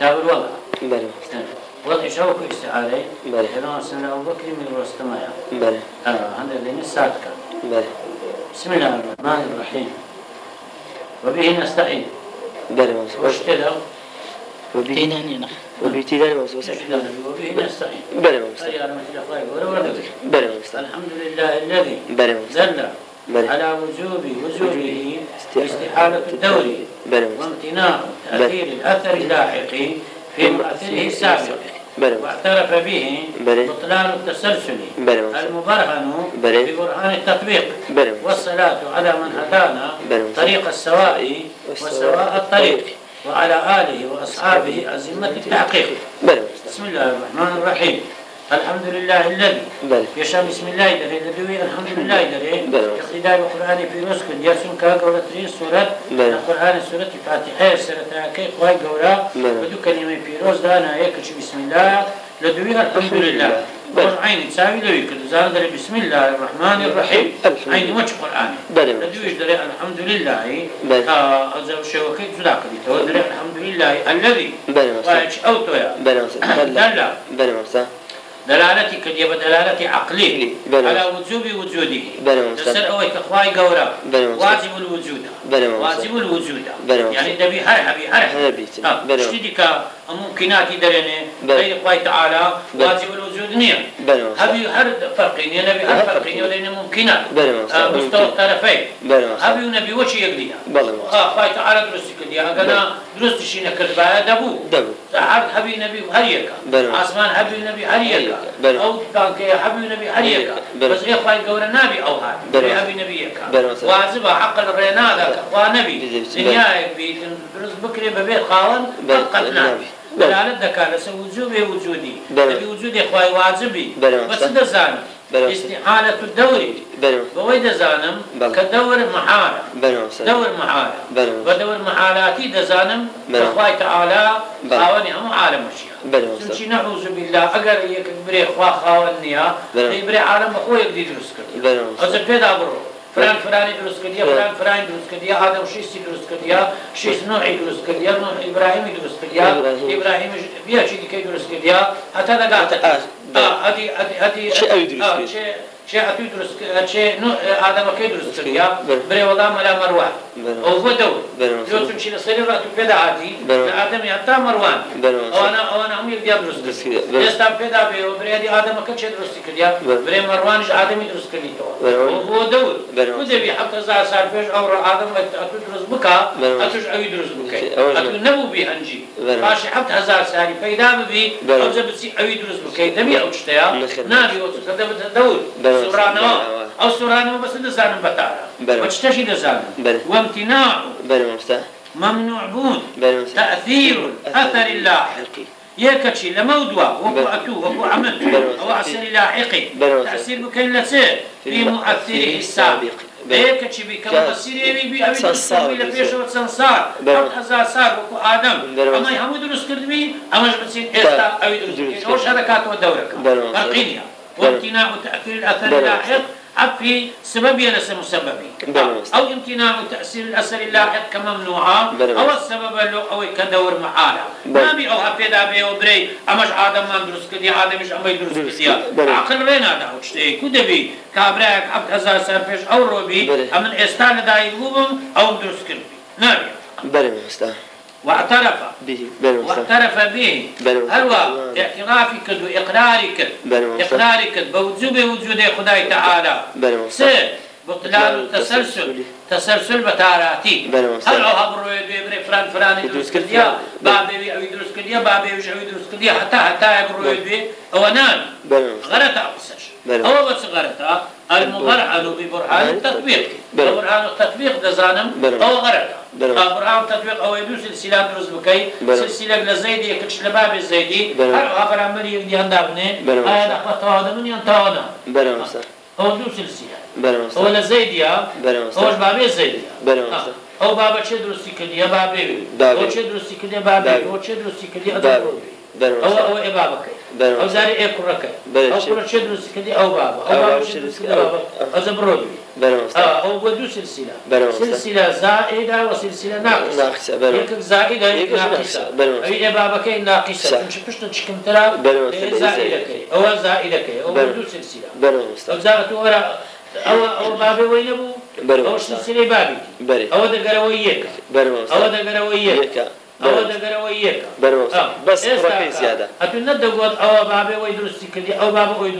داور وضع بله وضع شوك استعاري بله. إذا سنة أبو بكر من رستمايا بله. هذا اللي السادكة بله. بسم الله الرحمن الرحيم وبه نستعين بله واشتدوا وبه تينانينا وبابتداء موسى وبه نستعين بله بله الحمد لله الذي بله على وجوب وجوده استحالة الدور بله موسى وامتناع تأثير الأثر اللاحق في مؤثره السابق واعترف به. بطلان التسلسل. المبرهن. ببرهان التطبيق. والصلاة على من هدانا. طريق السواء وسواء الطريق. وعلى آله وأصحابه أزمة التحقيق بسم الله الرحمن الرحيم الحمد لله الذي يشاء بسم الله دري لدوي الحمد لله دري. اقتداء القرآن في رزق دياسون كا قولة ترين سورة. القرآن سورة الفاتحة سورة كي قواي قولة بلى. بدو كلمة في روز دانا يكش بسم الله لدوي الحمد لله عيني تساوي لوي كده زان دري بسم الله الرحمن الرحيم لله. وش قرآن. لدوي دري الحمد لله أزو شوكي زلاك دي تو دري الحمد لله الذي بله موسى وايش أوتو يا بله موسى دلّا. بله موسى دلالتي كدي بدلالة عقلي. على وجوب وجوده. تسر أوي كخواي موسى. واجب الوجود. واجب الوجود. يعني دبي هرح بي هرح هربي. بلى موسى. ممكنات بلى. غير خواي تعالى. واجب الوجود نية. هبي هر فرقين يا نبي هر فرقين. ولين ممكنات. آه، مستوى. الطرفين. هبي ونبي وش موسى. آه خواي تعالى درست كدي أنا درست شي نكر بايا دبو دبو. عرض حبي نبي هريكا. آسمان حبي نبي هريكا بلى. أو بانك حبي نبي هريكا بلى. بس إيه خواي قول النبي أو بلى. حبي نبي يكا موسى. واجبها حق الرينا ذاك اخوان بلى. نبي دنياك بي درس بكري ببيت خاون بلى. حق وجودي بلى. نبي وجودي اخواي واجبي بلى بس موسى. دزانم بلى. استحالة الدوري بوي دزانم. كدور موسى دور موسى. بدور محالاتي دزانم بلى. اخواي تعالى. خاوني هم عالم موسى. سمشي نعوذ بالله اگر يك بري خوا خاونيا بلى. بري عالم أخوي يقدر يدرس كده بلى موسى. از پیدا برو فلان فلانی درست کردیا بلى. فلان فلانی درست کردیا آدم شیسی درست کردیا شیس نوعی درست کردیا نوح ابراهیمی درست کردیا إبراهيم. ابراهیم بیا چی دیگه درست کردیا حتی نگاه ادی ادی ادی چه اوی درست آه، کرد؟ چه اتو درست چه نوع آدم کی درست کردیا بلى. بری والله ملا مروان. أو هو دور بلى موسى. لو تمشي لصير راتو پیدا بلى. آدم حتی مروان بلى موسى. أو أنا أو أنا هم یک دیا درست کرد. استام پیدا به و بری آدم که چه درست کردیا بلى. بری مروانش آدمی درست کردی تو. أو هو دور بلى. ودبي حتى زار صار فيش أو آدم اتو درست. اتوش اوي درست أول اتو. نبو انجي بلى. باش حتى هزار فيدا ببي بلى. أو زبسي اوي درست بكي دبي أو تشتيا نخير. نابي أو تقدم أو سورانو بس بتارا بلى. وتشتشي دزانم بلى. وامتناع موسى ممنوع موسى. تأثير أثر اللاحق يكتشي لموضوع وكو أتو وكو عمل. أو أثر لاحقي. تأثير بكين لسير في مؤثره السابق بلى. يكتشي بكم مؤثر يبي بي أبي درس سنسار كردوي لفيش وتسنسار وكو بلى. أما يهمو درس كردوي أما جبتسين إستا أبي درس درس كردوي أوش هذا كاتو دورك بلى. بلى. وامتناع تأثير الأثر بلى. اللاحق عفي سببي ليس مسببي بلى. أو امتناع تأثير الأثر اللاحق كممنوعة بلى. أو السبب له أو كدور محالة بلى. ما بي أو هفيدا بي أو بري أمش آدم ما درس كدي آدم مش أمي درس درس كدي بلى. عقل رينا دا وشتي كده بي كابراك حب هزار سنة فيش أو روبي بلى. أمن إستان داي بوبم أو درس كدي نابي بله موسى واعترف. به. واعترف به. بلى. هل هو اعترافك وإقرارك. إقرارك. بوجوب وجود خداي تعالى سه بطلان التسلسل تسلسل. بتاراتي. هل هو بروي بيبري فلان فلان يدرس كديا بابي بي يدرس كديا بابي بي يدرس كديا حتى حتى يبروي بي هو نان غلط بلى. هو بس غلط المبرهن ببرهان التطبيق. برهان التطبيق ده زانم. هو غلط بلى. برهان التطبيق هو يدوس سلسلة درس بكي. بلى. سلسلة لزيدي يكتش لباب الزيدي. هل هو برامري يدي هندابني. هذا أخوة من ينتهونا بله موسى هو دو سلسلة بله هو لزيديا هوش بابي زيديا بلى موسى. هو بابا چه درستی کردی؟ بابی. هو چه درستی کردی؟ بابی. هو چه درستی کردی؟ بابی. آدم بەرەوە ئەوە مستە. ئەوە ئێ بابەکەی بەرەوە ئەو مستە. زاری ئێ کوڕەکەی بەرە ئەو چی؟ کوڕە چێ دروست کردی ئەو بابە ئەو ئەو بابە بابە چێ چێ دروست دروست کردی بابە ئەوزە بڕۆبی بەرەوە مستە. ئەو بۆ دوو سلسلة. بەرەوە مستە. سلسلة زائدة وسلسلة ناقصة. ناقصة، بەرەوە. يكك زائدة يك يكش ناقصة. ناقصة، بەرەوە مستە. أي بابەکەی ناقصة. صح. چونچ پشتە چکم ترا بەرەوە مستە. زائدەکەی ئەوە زائدەکەی ئەو بۆ بەرەوە. دوو سلسلة. بەرەوە مستە. ئەو زارەت وەرە ئەوە ئەو بابێ وەی نەبوو ئەوە دەگەرەوەی یەکە. ئەوە. ئەوە. بەس کوڕەکەی زیادە. ئەتو نەدەگوت ئەوە بابێ وەی دروستی کردی ئەو بابە ئەوی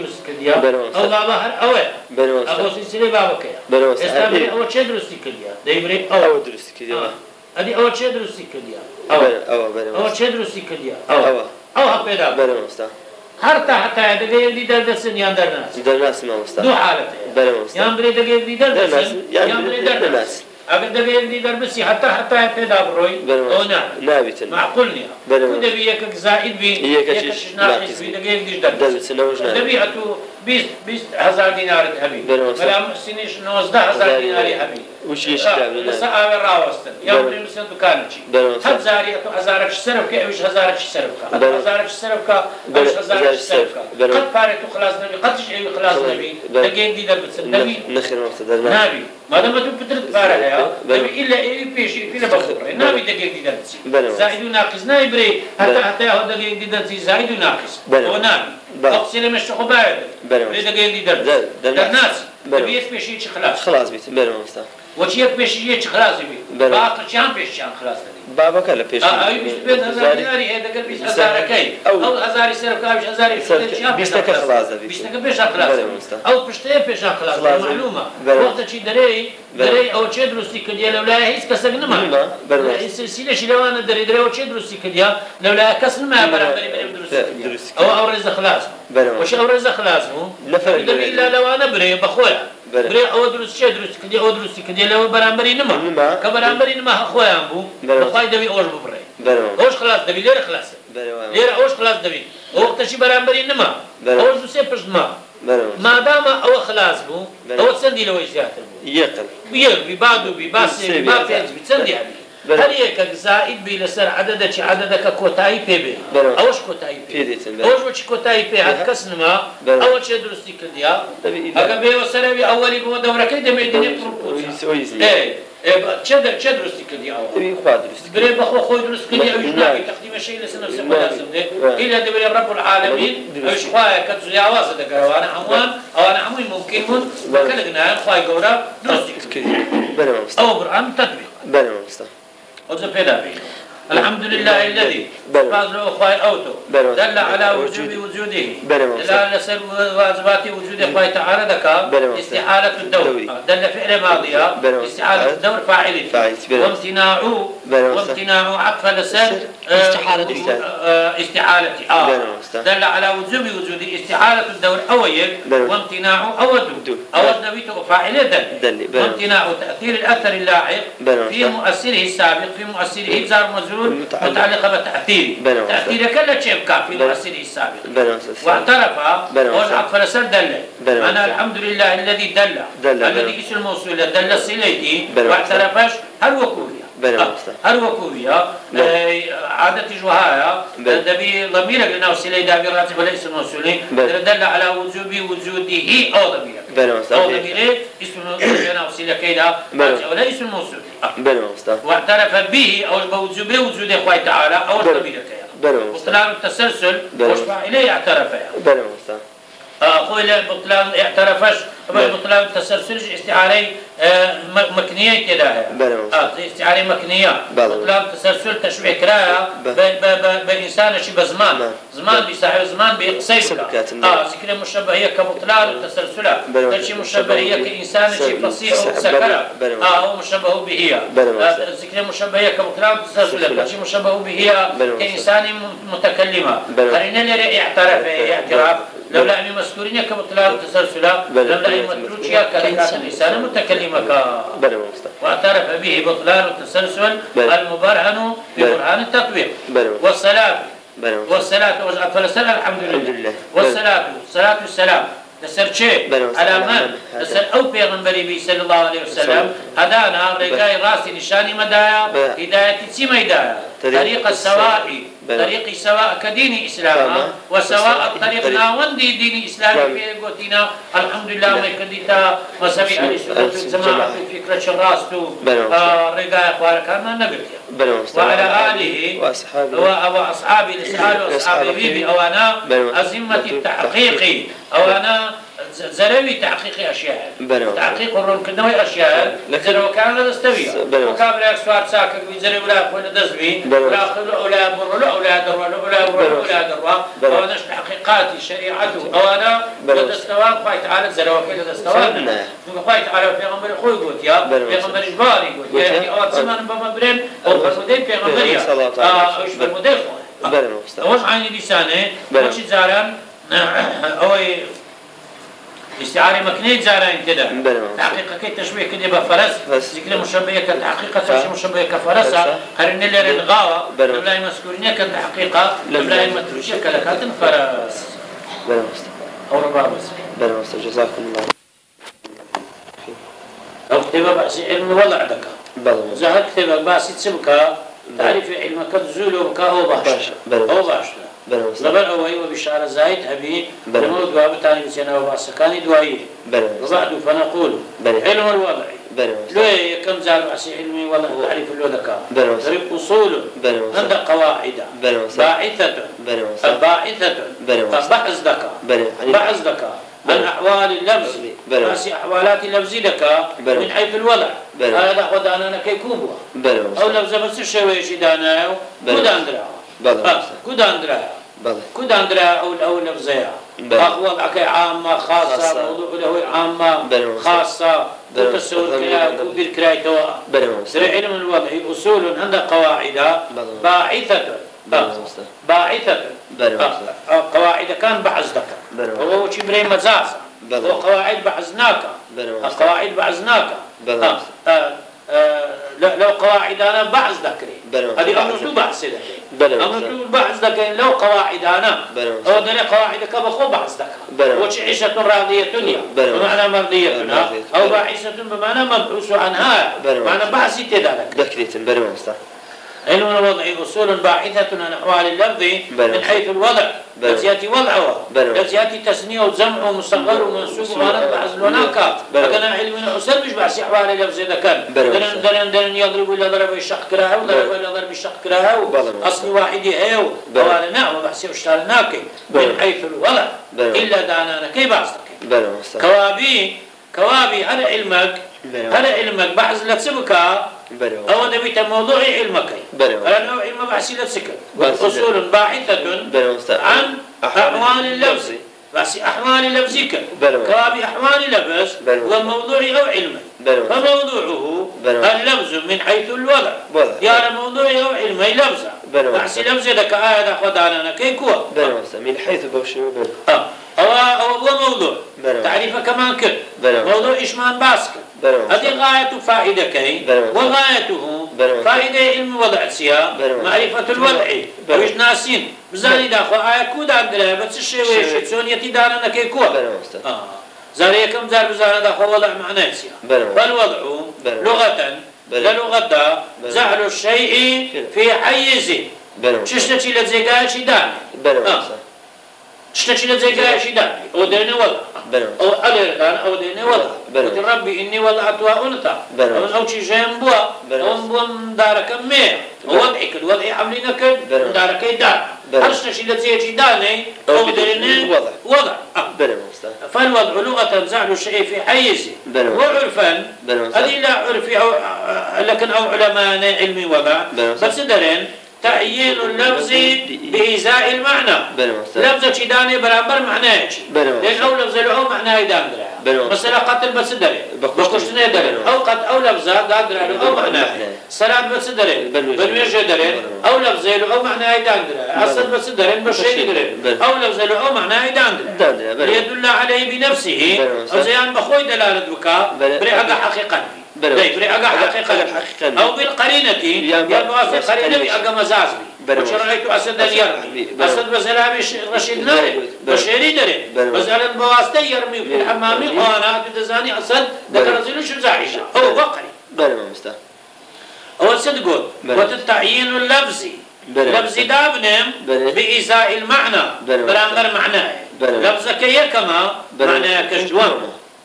بەرەوە مستە. ئەو بابە هەر ئەوەیە بەرەوە مستە. ئەو سلسلەی بابەکەیە. ئێستا. ئەوە چێ دروستی کردیا دەیبرێ ئەوە ئەوە دروست کردەوە. ئەدی ئەوە چێ دروستی کردیا ئەوە ئەوە ئەوە. چێ دروستی کردیا ئەوە. ئەو هەپێدا بەرەوە مستە. هەر تا هەتایە دەگەیەکی دەردەچن یان دەرناچ دەرناسی مامۆستا. دوو حالەتەیە بەرەوە مستە. یان برێ دەگەیەکی دەردەچن دەرناسی، یان یان برێ برێ دەرناچ دەرناسی. ئەگەر دەگەیەکی دەربسی هەتا هەتایە پێدا بڕۆی بەرەوە ئەو مستە. نا نابێتن. معقول نییە بەرەوە. تو دەبی یەکێک زائید بی یەکەکیش یەکەکیش ناقص ناقص بی بی. دەگەیەکیش دەربسی دەربچن ئەوەش نابێت. هزار دینارت هەبی. بەلام سینیش نۆزدە هزار هزار دیناری هەبی نابێت. ئاوێ ڕاوەستن یا بەرەوە مستە. هەر زاری ئەتو هزارێکی سەر بکە ئەویش هزارێکی سەر بکە بکە بکە. قەت تو خلاص نەبی قەتش ئەوی نەبی نەبی. نابی تو هەیە ئیلا پێشی بەخڕێ نابی و هەتا. هەتا هەو و نابی سینە مشت خۆ باێتگەندی دەرناس بەێت پێشی چ خلاص؟ خلاص بیت. بەرمستا وەچیەک پێشی چ خلاصی بیت؟ چیان پێشیان خلاص بابەکە لە پێش هزارەکەی. ئەو. هزاری سەر هزاری بیستەکە خلاص؟ بیستەکە پێش خلاص ئەو پشتەیە پێش خلاص معلومە. وەختە چی دەرەی؟ دەرەی ئەو چێ دروستی کردیا لەولای هیچ کەسێک نما بەرەوە. سیلەشی لەوانە دەرێ دەرەوە چێ دروستی کردیا لەولای کەس نما دروستی کردیا. دروستی ئەو ئەو ڕێزە خلاص. وش ئەو ڕێزە خلاص دەبی دەرێ. لا لەوانە برێ بەخۆیان بەرە. برێ ئەوە دروست چێ دروست کردی ئەوە دروستی کردی لەوە بەرامبەری نما بەرامبەری نما بەرەوە. بەخوای دەبی ئەوش ببڕێ بەرەوە. ئەوش خلاص دەبی لێرە خلاص. لێرە ئەوش خلاص دەبی ئەو وەختەشی بەرامبەری نما. ئەوش دوسێ پشت ما بەرەوە. مادامە ئەوە خلاص بوو بەرە. ئەوە چەندی لەوەی زیاتر بوو یەقل. یەک بی با دوو بی با سێ بی با پێنج بی چەندی هەبی بەرە. هەر یەکێک زائید بی لەسەر عەدەدەکی عەدەدەکە کۆتایی پێ بێ بەرە. ئەوەش کۆتایی پێ پێ دێتن بەرە. ئەوش بۆچی کۆتایی پێ هات کەس نما بەرە. ئەوە چێ دە- چێ دروستی کردی ئەوە دەبی خوا دروست. بري بخو خوي دروس كلي أو نعم. يجنابي تقديم شيء لسه نفسه نعم. ولا سمده نعم. الا دبر رب العالمين دروس. أو شخوايا كتزو يا واسه دكر وأنا عموان أو أنا عموي ممكن من بكلنا خواي قورا دروس بەرەوە مستە. أو قران تطبيق بەرەوە مستە. وذا بيدا بي الحمد لله الذي. فاز أخوي اوتو. دل على وجود وجود- وجوده. دل على سر واجبات وجود أخوي تعالى ذكا بلى. استحالة الدور. دل فعل ماضية بلى. استحالة الدور فاعل فاعل. بلى. وامتناع بلى. وامتناع عطف لسر استحالة آه، آه، استحالة آه بلى. دل على وجوب وجود استحالة الدور أويل. وامتناع أود. أود نبيته فاعل دل. وامتناع تأثير الأثر اللاحق. في مؤثره السابق في مؤثره جار مجرور متعلق. متعلقة بالتأثير بلى. تأثير كلا شيء كان في. مؤثره السابق. واعترف. والعطف لسر دل. أنا الحمد لله الذي دل. الذي. اسم الموصول دل صلتي. واعترفش هل وكوية بلى. هل وكوية بلى. عادة جوهايا بلى. دبي ضمير قلنا وسيلة دابي راتب وليس الموصولي بلى. دل على وجوب وجوده أو ضمير بەرەوە مستە. أو ضمير اسم وسيلة كيدا بلى. آه. بەرەوە مستە. واعترف به أو بوجوب وجود أخوي تعالى أو بلى. ضمير كيا بەرەوە مستە. بطلان التسلسل بلى. واشفع اليه اعترف اعترفش بلى. التسلسل استعاري آه، م- مكنية كده بلى. آه استعاري مكنية بلى. بطلان التسلسل تشبيه كراها بلى. ب- ب- ب- بانسان شي بزمان نعم. زمان زمان بقصير سبكات النار. آه ذكر مشبهية كبطلان بلى. تشي مشبهية كانسان شي سب- فصيح سب- وسكره بلى. آه هو مشبه به بلى. آه، ذكر مشبهية كبطلان سلسلة. تشي مشبه به بلى. كإنسان م- متكلمه بلى. قرينا لري اعترف اعتراف لولا أني مسكورين كبطلان التسلسل بلى. لولا أني متروكيا كلمات الانسان متكلمه ك بەرەوە مستە. واعترف به بطلان التسلسل. المبرهن. ببرهان التطبيق. والصلاة. والصلاة فلسل الحمد لله. والصلاة صلاة السلام لسر شيء. على من. لسر أو بيغنبري بي صلى الله عليه وسلم هدانا رجاي راسي نشاني مدايا بلى. هداية تسي ميدايا طريق السواء. طريقي سواء كديني إسلام تمام. وسواء الطريق طريق. ناوندي ديني إسلامي نعم. في قوتنا الحمد لله. ما أهل السنة أهل والجماعة الجماعة. في فكرة شراستو بلى. رقاء أخبارك ما نقلت وعلى آله وأصحابه وأصحابي لسآل وأصحابي أصحابه. بيبي أوانا بلى. أزمة التحقيق أوانا زروي تحقيق أشياء زرو كان لا تستوي بلى. وكابل أكسوار ساكر ويزري ولا أخوة دزبي بلى. ولا أخوة ولا بر ولا ولا دروا ولا بر بلى. ولا دروا بلى. أوانا تحقيقات شريعته أوانا بلى. لدستوان خواهي تعالى زرو كده دستوان نعم. خواهي تعالى في غمبر خوي قلت يا بلى. في غمبر إجباري قلت يا يعني أوات زمان بمبرين أو فرمودين في غمبر صلى الله عليه آه استعارة مكنية زاران كده بلى. حقيقة كي تشبيه كده بفرس. بس. ذكر مشبيه صح. تشبيه مشبيه كفرسة صح. هرن اللي رنغاوة بلى. لا مسكولينية كده حقيقة لم- لا متروشية كده كاتن فرس. بلى مستوى أو ربابس بلى مستوى جزاكم الله. أو كتابة بأس علم وضع دكا بلى مستوى زهر كتابة بأس تسبكا تعرف علمك تزول بكا أو باش باش. بلى. أو باش بلى مستوى لبر أوي وبشارة زايد أبي بلى. نمو دواب تاني بسينا وباسكاني دوائي بلى مستوى وبعد فنقول بلى. علم الوضع. زال بأس علمي ولا تعرف اللو ذكاء بلى مستوى طريق مستوى عند قواعد. باعثة. باعثة فبحث يعني بحث ذكاء عن. أحوال اللفظ. بس أحوالات اللفظ بلى. من حيث الوضع. هذا خد أنا بلى أو لفظ بس الشوي شدانا بلى. كود أندرا بلى. بلى كود أندرا أو أو لفظية بلى. أخ وضعك عامة خاصة خاصة. موضوع له عامة مستوى. خاصة. وتسول كبير كراي توا بلى سر مستوى علم الوضع أصول عند قواعد. باعثة باعثة آه. آه. قواعد كان بحث ذكر. هو شبري مزازة بلى. وقواعد بحثناك قواعد بحثناك آه. لو قواعد أنا بحث ذكري. هذه أمر تو بحث ذكري. أمر تو بحث ذكري لو قواعد بلى. أو دل قواعد كبخو بحث بلى. ذكر وش عيشة راضية دنيا بلى. بمعنى مرضية. أو. باعثة بمعنى مبعوث عنها. معنى بحث تدالك ذكريت بلى مستوى علم الوضع أصول باحثة عن أحوال اللفظ. من حيث الوضع. التي يأتي وضعه بلى. التي يأتي تسنية وجمع ومصغر ومنسوب وأنا بحث هناك. لكن علم أصول مش بحث أحوال اللفظ إذا كان بلى. درن درن درن يضرب إلى ضرب الشق كراهه وضرب. إلى ضرب الشق كراهه. أصل واحد هيو. أولا نعم بحث اشتغلناك من بلى. حيث الوضع. إلا دانانا كيف بحثك كوابي كوابي هل علمك. هل علمك بحث بلى أو دبيت موضوع علمك. أنا علم بحثي بحث أصول باحثة عن أحوال اللفظ بس أحوال بلى. كباب أحوال اللفظ بلى. والموضوع أو بلى. فموضوعه. اللفظ من حيث الوضع وضع. يا الموضوع أو لفظة بلى. بحثي لفظة لك آية أخذ أنا كي كوا بلى مستوى من حيث بوشي آه. هو هو هو موضوع. تعريفه كمان بلى. موضوع إشمان باسك بلى. هذه غاية فائدة كي بلى. وغايته. فائدة علم وضع سيا. معرفة الوضع. ويش ناسين بزاني داخل آية كود عندنا بس الشيء ويش. تسون يتي دارنا كي آه زاري كم زار بزار داخل وضع معناه سيا. فالوضع. لغة. للغة. زعل الشيء في حيزه بلى مستوى ششتي لزيقا شداني بلى آه. مستوى شتشي لزيقا شداني وديني وضع بلى أو أو ديني وضع بلى. قلت ربي إني وضعتها أنثى. أو أو شي جيم بوا. أو بوا مدارك مية بلى. وضعك الوضع حملنا كد بلى. مدارك دار شي لزي شي داني أو أو ديني وضع. وضع آه. فالوضع لغة زعل الشيء في حيزه. وعرفا هذه لا عرفي أو لكن أو علماء علمي وضع. بس درين تعيين اللفظ بإزاء المعنى. لفظة شي داني برابر لأن مستوى أو لفظة له معناه يدان بلى. درا مثلا قتل بس. بكشتني دري بلى. أو قد قاد درا له أو معناه معناه. صلاة بس دري بلى. أو لفظة له أو معناه يدان درا أصل بس. أو لفظة له أو معناه يدان درا دان بلى. ليدل عليه بنفسه. أو زيان بخوي دلالة بكاء بلى. بري أقا حقيقة بلى. بري بري أقا أقا- حقيقة. أقا حقيقة. أو بالقرينة يا يبقى في بس قرينة قرينة. أقا مزاز بلى. بي وشرعيت أسدا أسد يرمي بلى. أسد بزلا رشيد ناري بلى. بشيري دري بلى. بس على البواسطة يرمي في بلى. الحمامي بلى. وأنا تدزاني أسد بلى. ذكر زيلو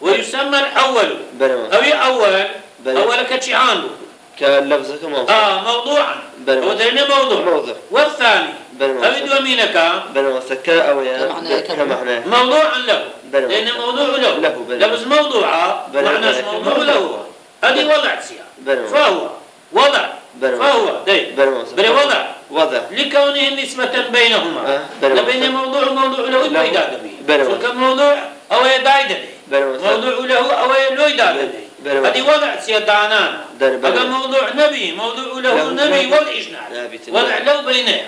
ويسمى الأول. بلى. أو أول. بلى. أول كشعان كلفظك موصف آه موضوعا. هو موضوع. موضوع. والثاني. أو دومينك بل وسكا أو يا. كمعناه كم؟ كمعناه موضوعا له. بلى. لأن موضوع له. لفظ. معناه بلى. موضوع له. هذه وضع سيا. فهو. وضع. بلى. فهو. دي بل وسكا بل وضع. وضع. لكونه نسبة بينهما. آه، بلى. لبين موضوع موضوع له. به فكم موضوع؟ أو يدايد بل وسكا موضوع له أو لو بلى. به هذه وضع سيدانا. هذا موضوع نبي موضوع له. نبي. وضع نبي. وضع له بينه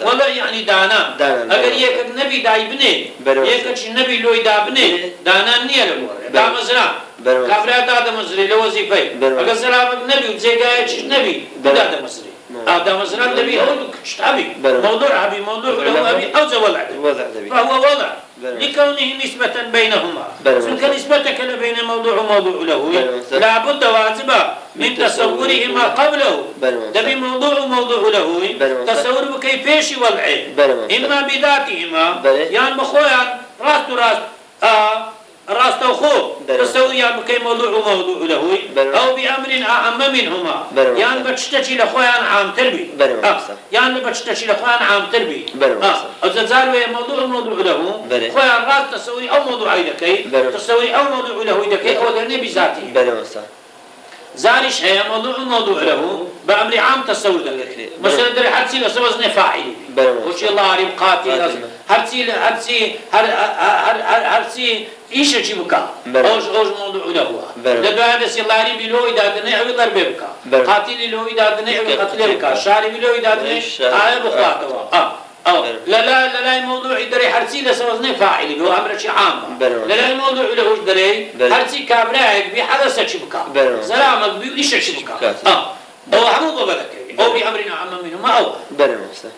وضع يعني دانا. أجر. يكك نبي داي بني بلى. يكك النبي لو يدا بني. دانا نية له دا. مزرعة. كابرا دا مزري له وظيفة بلى. أجر سلامك نبي وزيجايش نبي بلى. دا مزري نعم. هذا مثلا النبي هو كشتابي. موضوع أبي موضوع له. أبي أو زوال فهو وضع. لكونه نسبة بينهما. سنك نسبتك بين موضوع وموضوع له بلى. لابد واجبا من من تصورهما قبله بلى. ده بموضوع وموضوع له. تصور بكيفيش وضعه. إما بذاتهما. يعني بخويا راس راس آه راس توخو بلى. تصور يعني بكي موضوع وموضوع له بلى. أو بأمر أعم منهما. يعني بتشتكي لخويا عام تربي. يعني بتشتكي لخويا عام تربي. أو تزال موضوع موضوع له بلى. خويا راس تصوري أو موضوع بلى. تصوري أو موضوع له يدكي أو درني بذاته زارش هي موضوع موضوع له بأمر عام تصور ذلك ذكري. مثلا دري حدسي بس وزن فاعل بلى. وش الله عارف قاتل. هرسي هرسي هر هر هر هرسي إيش شي بكا. اوج اوج موضوع له بلى. لدو هذا سي الله عارف بلو اذا دني أو ضرب بكا. قاتل له اذا دني أو قتل بكا شاري بلو اذا دني الشاري. آه بلى. لا لا لا لا موضوع دري حرسي لس وزن فاعل هو أمر شي عام بلى. لا لا موضوع له وش دري بلى. هرسي كابراك بحدث بلى. سلامك بيش بكا بكا. آه هو همو بلك أو بأمر عام منهما أو بل وسكا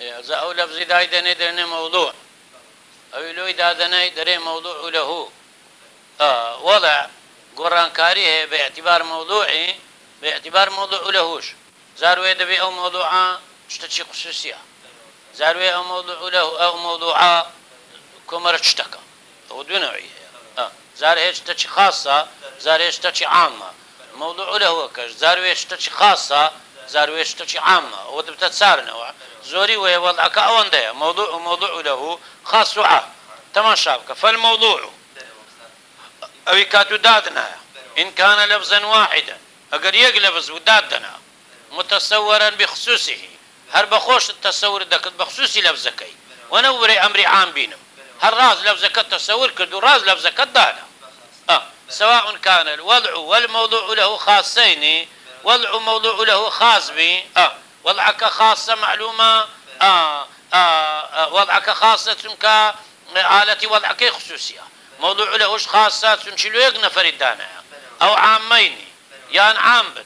إذا أو لفظ دايدني درني موضوع أو لو دادني دري موضوع له آه وضع قرآن كاريه باعتبار موضوعي باعتبار موضوع لهوش زاروي دبي أو موضوعا تشتشي خصوصية. زاروي أو موضوع له أو موضوعا كمرة تشتكى أو دو نوعية آه. زار هيك تشتشي خاصة زار هيك تشتشي عامة. موضوع له كش. زار هيك تشتشي خاصة زار هيك تشتشي عامة. ودبت تسار نوع. زوري وهي وضعك أونده موضوع موضوع له خاص وعام تمام شابك. فالموضوع. أو كاتو دادنا. إن كان لفظا واحدا. أقر يقلبز ودادنا متصورا بخصوصه هر بخوش التصور دكت بخصوصي لفظكي ونوري أمري عام بينم هر راز لفظك التصور كدو راز لفظك الدانا آه. سواء كان الوضع والموضوع له خاصين وضع موضوع له خاص به آه. وضعك خاصة معلومة آه. آه. آه. وضعك خاصة كآلة وضعك خصوصية موضوع لهش خاصات شلو يقنفر الدانا أو عامين يان عام بن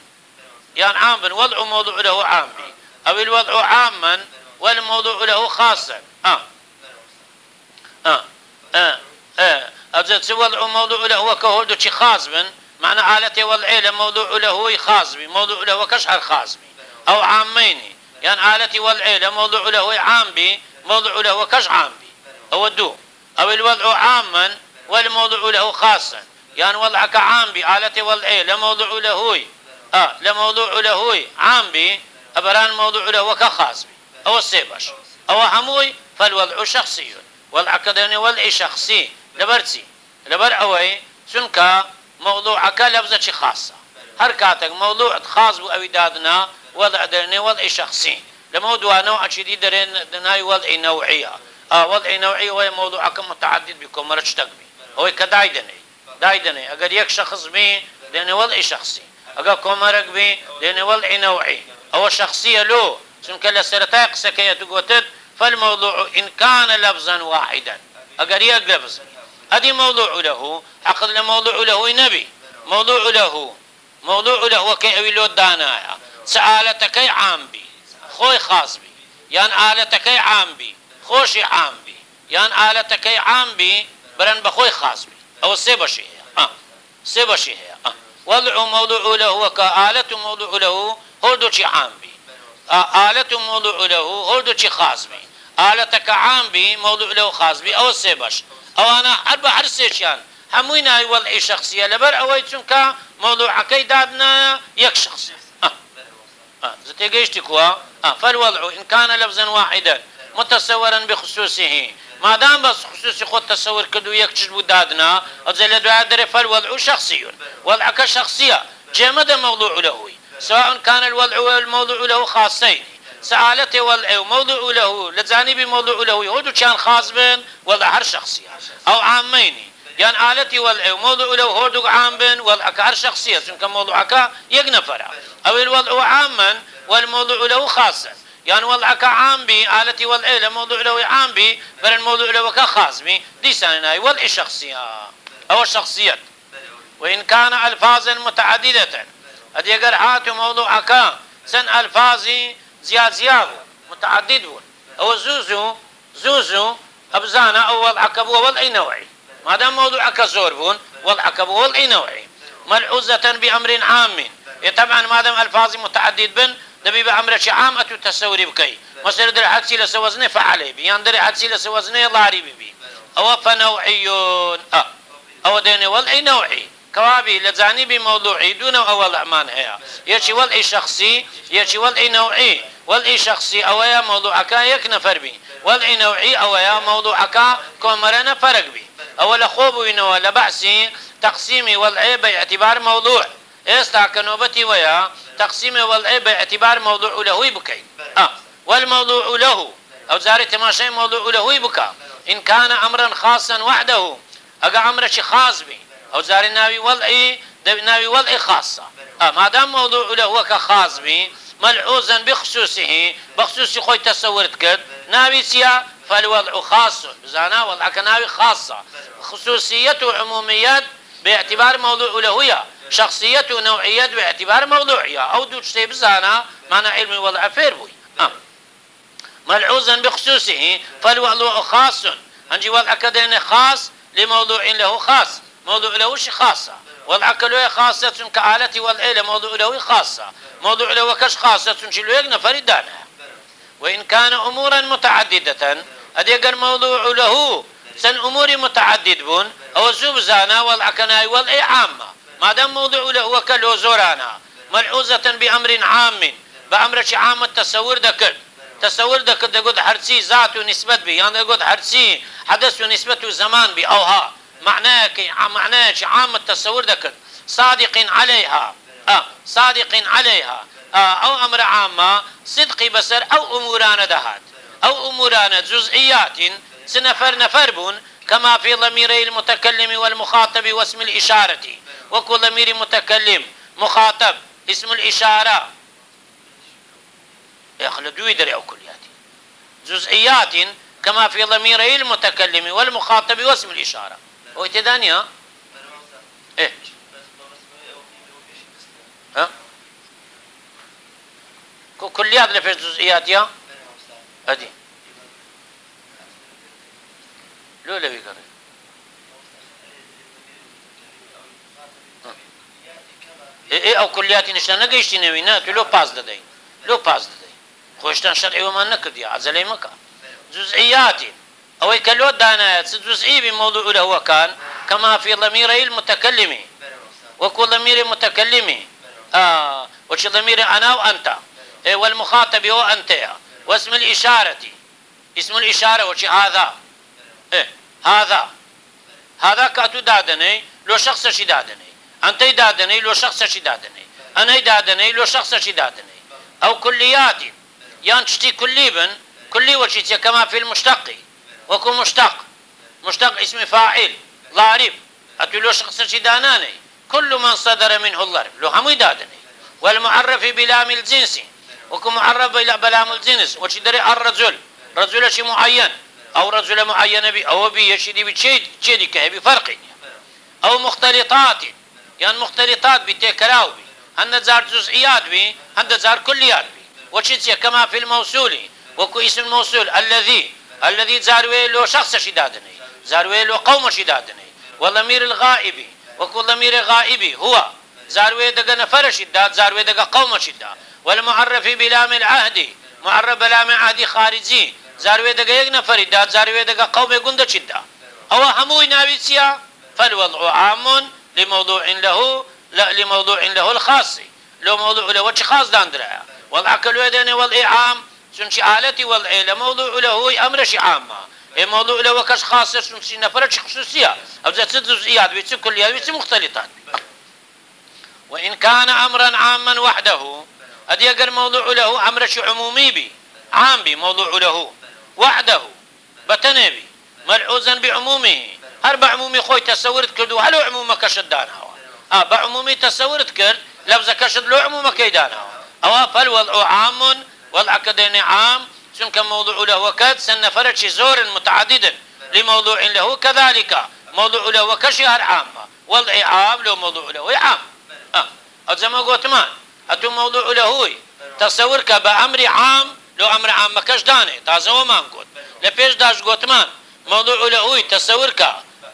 يان عام بن وضع موضوع له عام. بي أو الوضع عاما والموضوع له خاصا. آه. آه. آه. آه. وضع موضوع له؟ وكهول شي خاص بن معنى آلته والعيلة موضوع له خاص بي موضوع له كشعر خاص بي أو عامين يعني آلتي والعيلة موضوع له عام بي موضوع له كش عام بي أو الدو أو الوضع عاما والموضوع له خاصا. يعني وضعك عام بي آلتي والعيلة موضوع له آه لموضوع له عام بي أبران موضوع له كخاص بي. أو السيبش. أو هموي فالوضع شخصي. وضعك دني وضع شخصي. لبرتي. لبر أوي سنكا موضوعك لفظة خاصة. هر كاتك موضوع خاص بو أويدادنا وضع درني وضع شخصي. لموضوع نوع شديد درين دناي وضع نوعية. آه وضع نوعية هو موضوعك متعدد بكم مرش تقبي هو كدايدني دايدني. أقد يك شخص بي لأنه وضع شخصي أقد كومرك بي لأنه وضع نوعي هو شخصية له سنك لسرتاق سكية تقوتد فالموضوع إن كان لفظا واحدا. أقد يك لفظ هذه موضوع له عقد لموضوع له نبي موضوع له موضوع له وكي له دانايا سآلتك عام بي خوي خاص بي يان آلتك عام بي خوشي عام بي يان آلتك عام بي برن بخوي خاص بي أو سيبشي. هي آه. سيبشي. هي آه. وضع موضوع له وكآلة موضوع له هردو چی عام بی آلة موضوع له هردو چی خاص بی آلتك عام بي موضوع له خاص بي أو سيبش. أو أنا أربع حرسيشان ناوی وەڵعی شخصیە لەبەر ئەوەی چونکە مۆڵوعەکەی دادنا یەک شخص تێگەیشتی کووە فالوضع إن كان لفظا واحدا متصورا بخصوصه. ما دام بس خصوصي خود تصور كدو يك تشبو دادنا أجل دعاء دري فالوضع شخصي وضعك شخصية جمد موضوع له سواء كان الوضع والموضوع له خاصين سعالته والع وموضوع له لجانب موضوع له يهود كان خاص بين وضع هر شخصية أو عامين يعني آلتي والع وموضوع له هردو عام بين وضعك هر شخصية چونك موضوعك يك نفر أو الوضع عاما والموضوع له خاصا يعني وضعك عام بي آلتي والع موضوع له عام بي بل الموضوع له خاص بي دي ساناي والع شخصية؟ أو الشخصية وإن كان ألفاظا متعددة. أدي أقر هاتو موضوعك سن ألفاظي زياد زياد متعدد أو زوزو زوزو أبزانا أو وضعك وضع نوعي. ما دام موضوعك زور بون وضعك وضع نوعي. ملحوظة بأمر عام. طبعا ما دام ألفاظ متعدد بن دبي بأمر عام أتو تسوري بكي مثلا در حدسي لسوزني فعلي بي يعني در حدسي لسوزني ضاري بي أو فنوعيون أه أو دين وضع نوعي كوابي لجانب موضوعي دون أول أعمان هي يشي وضع شخصي يشي وضع نوعي وضع شخصي أو يا موضوعك يك نفر بي وضع نوعي أو يا موضوعك كومرنا فرق بي أول خوب وينو لبحثي تقسيم وضعي باعتبار موضوع. استا كنوبتي ويا؟ تقسيم وضعي باعتبار موضوع له بكي. آه. والموضوع له. أو زاري تماشي موضوع له بكا. إن كان أمرا خاصا وحده أقا أمر خاص بي. أو زاري ناوي وضعي ناوي وضعي خاصة. آه ما دام موضوع له كخاص بي ملحوظا بخصوصه بخصوص خوي تصورت كد ناوي سيا فالوضع خاص. بزانا وضعك ناوي خاصة. خصوصيته عموميات باعتبار موضوع ألوهية شخصية نوعية باعتبار موضوعية. أو دو شيء بزانا معنى علم الوضع فير بوي. آه. ملحوظا بخصوصه فالوضع خاص. أنجي وضعك دين خاص لموضوع له خاص. موضوع له خاصة؟ وضعك له خاصة كآلة والعيلة موضوع له خاصة. موضوع له كش خاصة شلو يقنا فريدانها وإن كان أمورا متعددة أديقر موضوع له. سن أمور متعدد بون أو زوب زانا والعكناي والأي عامة. ما دام موضوع له وكله زورانا ملحوظة بأمر عام. بأمر عام التصور ذكر تصور ذكر دقود حرسي ذات ونسبة بي يعني دقود حرسي حدث ونسبة زمان بي أو ها. معناه معناه عام التصور ذكر صادق عليها. آه صادق عليها. آه أو أمر عامة صدق بسر أو أموران دهات. أو أموران جزئيات. سنفر نفر بون كما في ضميري المتكلم والمخاطب واسم الإشارة. وكل ضمير متكلم مخاطب اسم الإشارة. يخلدوا يدري أو كليات جزئيات كما في ضميري المتكلم والمخاطب واسم الإشارة. ويتدانيا إيه. ها؟ كليات لفي جزئيات يا؟ هدي لو لوي قري إيه إيه أو كليات نشان نگەیشتی نەوینات لۆ پاس دەدەین لۆ پاس دەدەین شەرعی ومان نەکردی عزلەی مەکە جزئيات أو كلو دانات جزئي بموضوع له كان كما في ضميري المتكلم وكل ضمير متكلم آه وش ضمير أنا وأنت والمخاطب هو أنت واسم الإشارة اسم الإشارة وش هذا إيه هذا هذا كاتو دادني لو شخص شي دادني أنت دادني لو شخص دادني. أنا دادني لو شخص دادني. أو كليات يعني تشتي كلي كلي وشي كما في المشتق وكو مشتق. مشتق اسم فاعل ضارب أتلو شخص داناني. كل من صدر منه الضرب. لو هم دادني. والمعرف بلام الجنس. وكو معرف بلام الجنس. وشي دري الرجل. رجل شي معين. أو رجل معين بي أو بي يشدي بشيء شيء كه بفرق أو مختلطات يعني مختلطات بتكراو بي هند زار جزئيات بي هند زار كليات بي وشي كما في الموصول وكو اسم الموصول الذي الذي زاروي له شخص شدادني زاروي له قوم شدادني والضمير الغائب وكل ضمير غائب هو زاروێ دەگە نەفەرشی داد زاروێ دەگە قومەشی دا. والمعرفی بلام العهد معرب بلام عهدی خارجی. زاروێ دەگە یەک نەفەری داد زاروێ دەگە قومێ گوندەچی دا. ئەوە هەمووی ناوی فالوضع عام لموضوع له لا لموضوع له الخاص لو موضوع له وش خاص داندرا والعقل ودني والإعام چونکی آلتی وضعی لموضوع له أمر شي عامة. اي موضوع له وكش خاصة چونکی نفرة خصوصية. أو ذات جزئيات بيت كليات بيت مختلطات. وإن كان أمرا عاما وحده هذا يقر موضوع له أمر شي عمومي بي. عام بي موضوع له. وحده. بتنبي ملحوظا بعمومه. هر بعمومي خوي تصورت كردو هلو عمومك شدانها آه بعمومي تصورت كرد لفظك شد لو عمومك يدانها أو فالوضع عام وضع عام چونك موضوع له وكد سن فرج زور متعدد. لموضوع له كذلك. موضوع له وكشهر عامة وضع عام لو موضوع له عام. أه أزما قوتمان أتو موضوع له تصورك بأمر عام لو أمر عام مكش داني. تازه ما قوت لبيش داش قوتمان موضوع له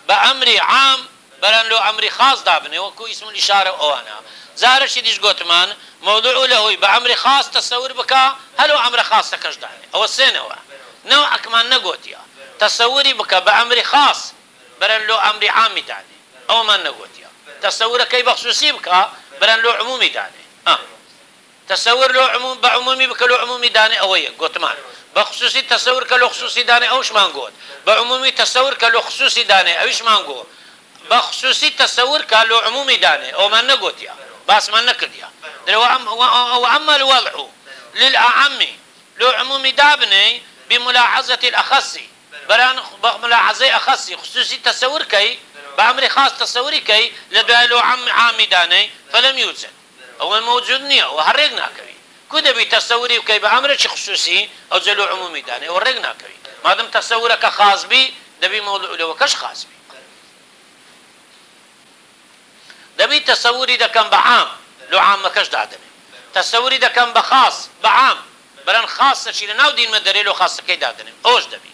بأمر عام بلان لو أمر خاص دابني وكو اسم الإشارة أوانا زارشی دیش گوتمان موضوع لهوی بە ئەمری خاص تەسەور بکە هەلو ئەمرە خاصە کەشدانێ ئەوە سێنەوە. نەوە ئەکمان نەگوتیە تەسەوری بکە بە ئەمری خاص بەرەن لۆ ئەمری عامی دانێ ئەومان نەگوتیە تەسەورەکەی بەخصوصی بکە بەرەن لۆ عمومی دانێ تەسەور لۆ عموم بکە لۆ عمومی دانێ ئەوەیە گوتمان بەخصوصی تەسەور کە لۆ خصوصی دانێ ئەوشمان گوت بە عمومی تەسەور کە لۆ خصوصی دانێ ئەویشمان گوت بەخصوصی تەسەور کە لۆ عمومی دانێ ئەومان نەگوتیە باس ما نكرديا وأما الوضع للأعم لو عموم دابني بملاحظة الأخص. بران ملاحظة أخص. خصوصي تصور كي بأمر خاص تصوري كي لدى لو عم عامداني فلم يوجد. هو موجود نية وهرقنا كوي كده بتصوري كي بأمر خصوصي؟ أو زلو عمومي داني ورقنا كوي ما دام تصورك خاص بي دبي موضوع لو كش خاص بي. دەبی تەسەوری دەکەم بە عام لۆ عامەکەش دادنێ تەسەوری دەکەم بە خاص بە عام بەرەن خاصەچی لە ناو دینمە دەرێ لۆ خاصەکەی دادنێ ئەوش دەبی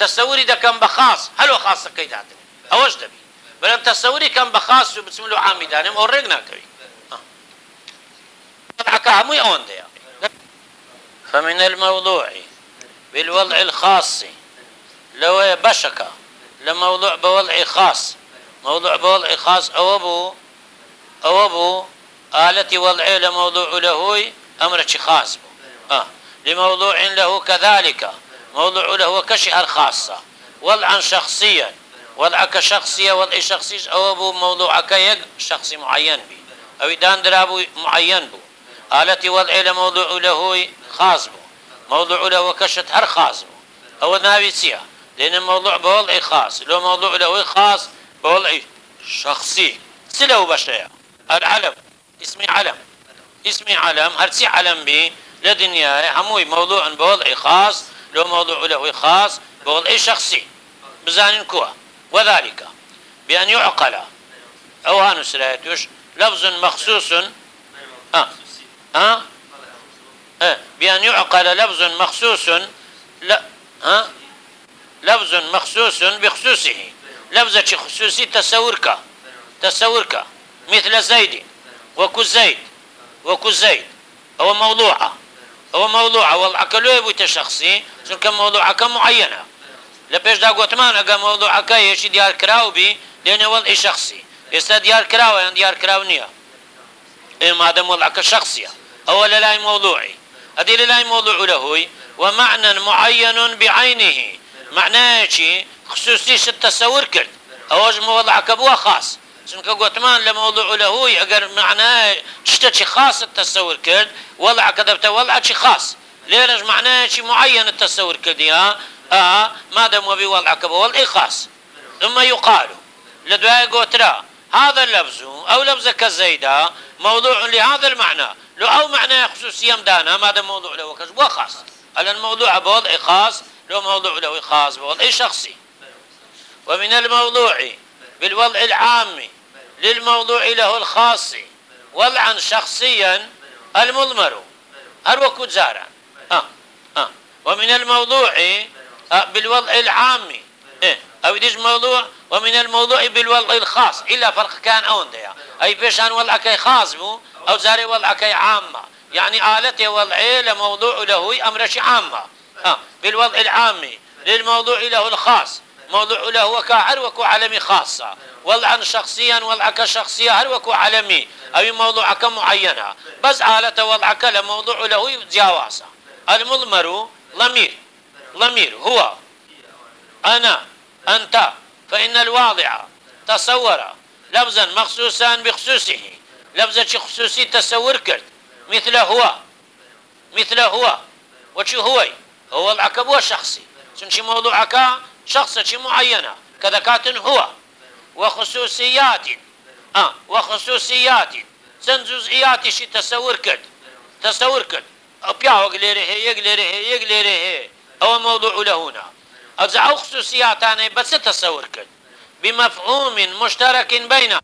تەسەوری دەکەم بە خاص هەلو خاصەکەی دادنێ ئەوەش دەبی بەرەم تەسەوری کەم بە خاص و بچم لە عامی دانێم ئەو ڕێک ناکەوی فمن الموضوع بالوضع الخاص. لو بشكا لموضوع بوضع خاص. موضوع بوضع خاص أو أبو أو أبو آلة وضع لموضوع له أمر خاص آه. لموضوع له كذلك. موضوع له كشئ خاصة. وضعا شخصيا. وضعك شخصية وضع شخصي أو أبو موضوعك شخصي معين بي. أو دان درابو معين بو. آلة وضع لموضوع له خاص بو. موضوع له كشت هر خاص بو. أو ناوي سيا لأن الموضوع بوضع خاص. لو موضوع له خاص بوضع شخصي سلو بشيء العلم اسمي علم. اسمي علم. هرسي علم. بي لدنيا هموي موضوع بوضع خاص لو موضوع له خاص بوضع شخصي بزان كوا وذلك بأن يعقل أو هانو سلايتوش لفظ مخصوص آه. آه. آه. بأن يعقل لفظ مخصوص لا آه. لفظ مخصوص بخصوصه. لفظة خصوصي تصورك تصورك مثل زيد وكو زيد وكو زيد. هو موضوعة هو موضوعة والله كلو يبوي شخصي شنو كم موضوعة كم معينة؟ لبيش دا قوتمان اقا موضوعة كي يشي ديار كراو بي لأنه وضعي شخصي. يستا ديار كراو يعني ديار كراو نية إيه ما دام وضعك شخصية هو لا موضوعي. هذه لا موضوع له ومعنى معين بعينه. معناه شيء خصوصي التصور كرد. أوج موضعك بوا خاص. چونکە گوتمان لە مەوضوع لەهوی ئەگەر معنای شتێکی خاصت تەسەور کرد وەڵعکە دەبتە وەڵعی خاص. لێرەش معنایکی معين التسور كرديا آه. ما دام وبي وضعك بوضع خاص. ثم يقال. لدواء قوترا هذا اللفظ أو لفظ كالزيدة موضوع لهذا المعنى. لو أو معنى خصوصية مدانا دام موضوع له كذب خاص. على الموضوع بوضع خاص لو موضوع له خاص بوضع شخصي. ومن الموضوع بالوضع العام للموضوع له الخاص. وضعا شخصيا المضمر. أروك زارا آه آه. ومن الموضوع آه بالوضع العام. إيه أو ديش موضوع. ومن الموضوع بالوضع الخاص. إلا فرق كان أون ديا. أي بيشان وضعك خاص بو أو زاري وضعك عامة. يعني آلته وضعه لموضوع له أمر عامة. آه بالوضع العامي للموضوع له الخاص. موضوع له وكاعر وكو علمي خاصة. وضعا شخصيا وضعك شخصيا هل وكو علمي أو موضوعك معينة. بس آلة وضعك لموضوع له جاواسة المضمر ضمير. ضمير هو. أنا أنت. فإن الواضع تصور لفظا مخصوصا بخصوصه. لفظة خصوصي تصور كرت مثل هو. مثل هو. وشو هو؟ هو العكب هو شخصي. چونشي موضوعك؟ شخصة معينة. كذكات هو. وخصوصيات. آه وخصوصيات. چەند جزئیاتیشی تەسەور کرد تەسەور کرد ئەو پیاوەک لێرە هەیە یەک لێرە هەیە یەک لێرە هەیە ئەوە مەوضوع لە هونا ئەجا ئەو خصوصیاتانەی بەچە مشترك بينه